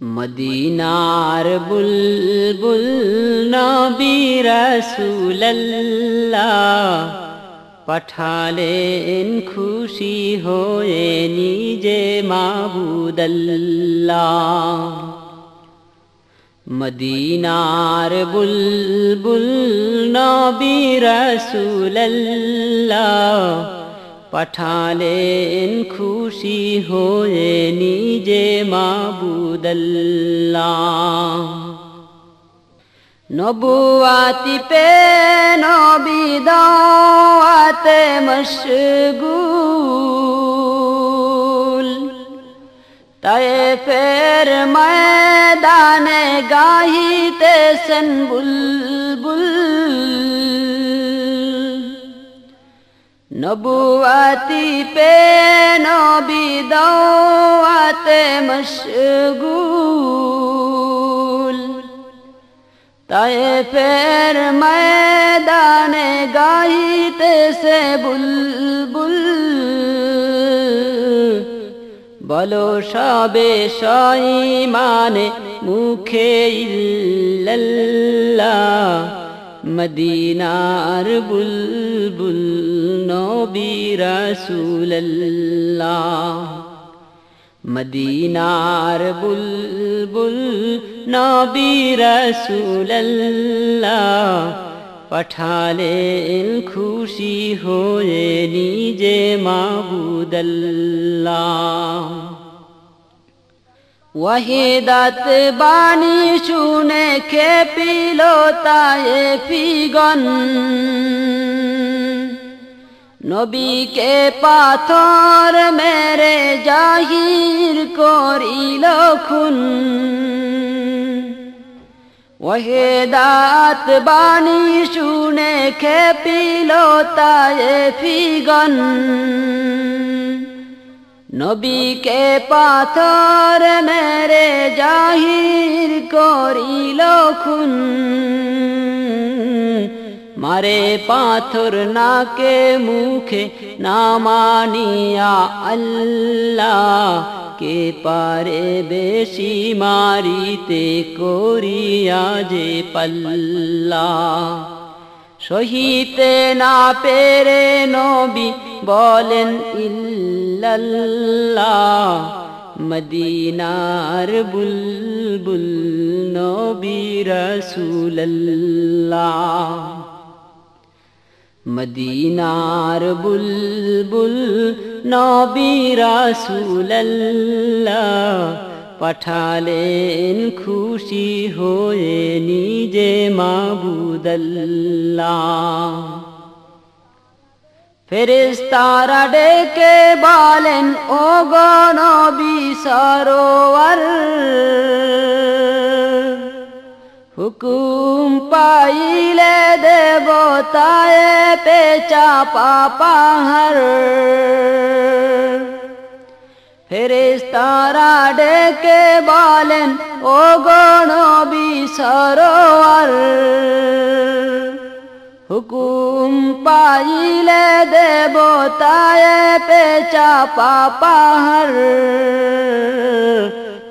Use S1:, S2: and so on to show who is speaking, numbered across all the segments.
S1: মদিনার বুলবুল নবী রাসূলুল্লাহ পাঠালেন খুশি হয়ে নিজে মাবুদাল্লাহ মদিনার বুলবুল নবী রাসূলুল্লাহ পাঠালেন খুশি হয়ে নিজে মাবুদাল্লাহ। নবুয়াতি পে নবী দাওয়াতে মশগুল। তাই ফের ময়দানে গাহিতেছেন বুলবুল। নবুয়াতি পে নবী দাওয়াতে মশগুল। তাই ফের ময়দানে গাইতেছে বুলবুল। বলো সবে মানে মুখে ইল্লাল্লাহ। মদিনার বুলবুল নবী রাসূলুল্লাহ মদিনার বুলবুল নবী রাসূলুল্লাহ পাঠালেন খুশি হয়ে নিজে মাবুদাল্লাহ ওয়াহিদাত বাণী শুনে খেপিল তায়ে ফিগন? নবীকে পাথর মেরে জাহির করিল খুন। ওহেদাত বাণী শুনে খেপিল তায়ে ফিগন? নবীকে পাথর মেরে জাহির করিল খুন। মারে পাথর নাকে মুখে না মানিয়া আল্লাহ, কে পারে বেশি মারিতে করিয়া যে পাল্লা। সহিতে না পেরে নবী বলেন ইল্লাল্লাহ মদিনার বুলবুল নবী রসুল্লাহ মদিনার বুলবুল নবী রাসূলুল্লাহ পাঠালেন খুশি হয়ে নিজে মাবুদাল্লাহ ফেরেস্তারা ডেকে বলেন ও গনবী সরোয়ার হুকুম পাইলে দেবতায় পেচা পাপাহার ফেরেস্তারা ডেকে বলেন ও গণবী সরোয়ার হুকুম পাইলে দেবতায় পেচা পাপাহার।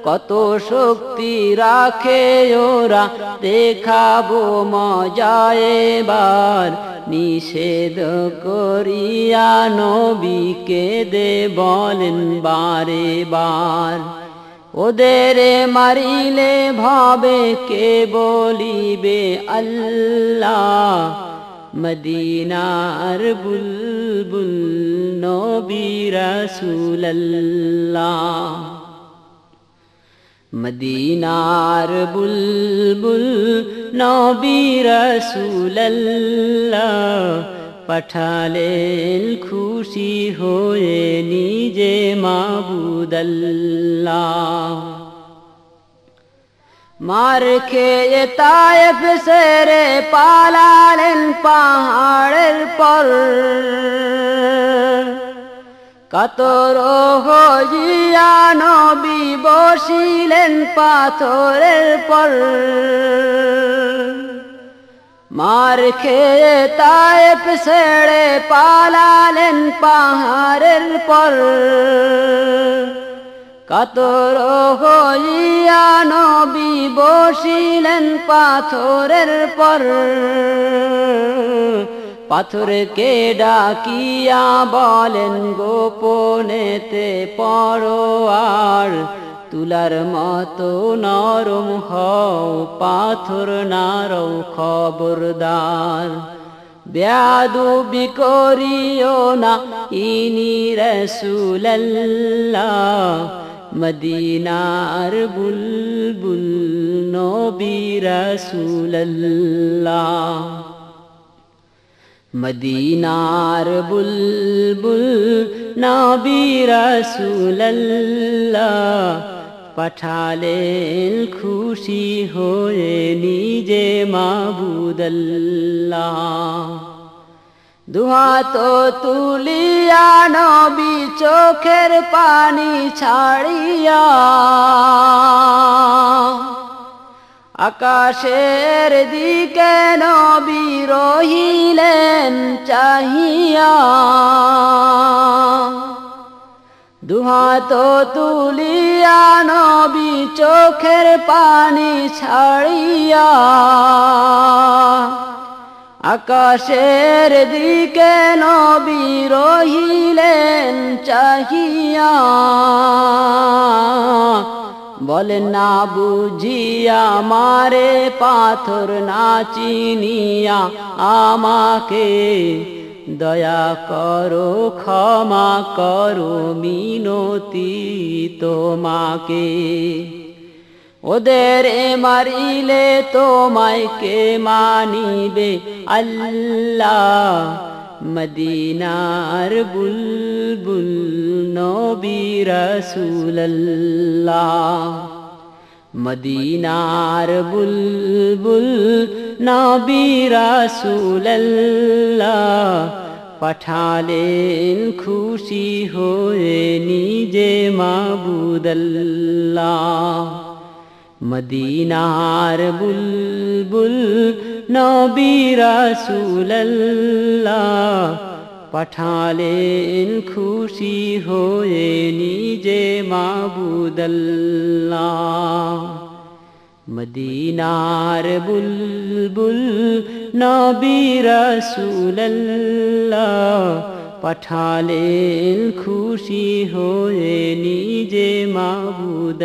S1: কত শক্তি রাখে ওরা, দেখাবো মজায় বার নিষেধ করিয়া নবীকে দে বলেন বারে বার। ওদের মারিলে ভাবে কে বলিবে আল্লাহ। মদিনার বুলবুল নবী রাসূলুল্লাহ মদিনার বুলবুল নবী রসুল্লাহ পাঠালেন খুশি হয়ে নিজে মাবুদাল্লাহ মার খেয়ে তায়েফ সেরে পালালেন পাহাড়ের পর। কাতর হইয়া নবী বসিলেন পাথরের পর। মার খেয়ে তায়েফ ছেড়ে পালালেন পাহাড়ের পর। কাতর হইয়া বসিলেন পাথরের পর। পাথরকে ডাকিয়া বলেন, গোপনেতে পরোয়ার তুলার মতো নরম হও, পাথর নারও খবরদার। ব্যাদু বিকরিও না, ইনি রসুল্লাহ মদিনার বুলবুল নবী রসুল্লাহ মদিনার বুলবুল নবী রসুল্লাহ পাঠালেন খুশি হয়ে নিজে মাবুদল্লাহ দুহাত তুলিয়া নবী চোখের পানি ছাড়িয়া আকাশের দিকে নবী রহিলেন চাহিয়া। দুহাত তুলিয়া নবী চোখের পানি ছাড়িয়া আকাশের দিকে নবী রহিলেন চাহিয়া। বলেন, না বুঝিয়া মারে পাথর, না চিনিয়া আমাকে। দয়া করো, ক্ষমা করো, মিনতি তোমাকে। ওদের মারিলে তোমায় কে মানিবে? আল্লাহ মদিনার বুলবুল নবী মদিনার বুলবুল নবী পাঠালেন খুশি হয়ে নিজে মাবুদল্লাহ। মদিনার বুলবুল নবী রাসুল্লাহ পাঠালেন খুশি হয়ে নিজে মাবুদল্লাহ। মদিনার বুলবুল নবী রাসুল্লাহ পাঠালেন খুশি হয়ে নিজে মাবুদল্লাহ।